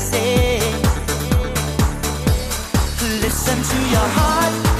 say. Listen to your heart.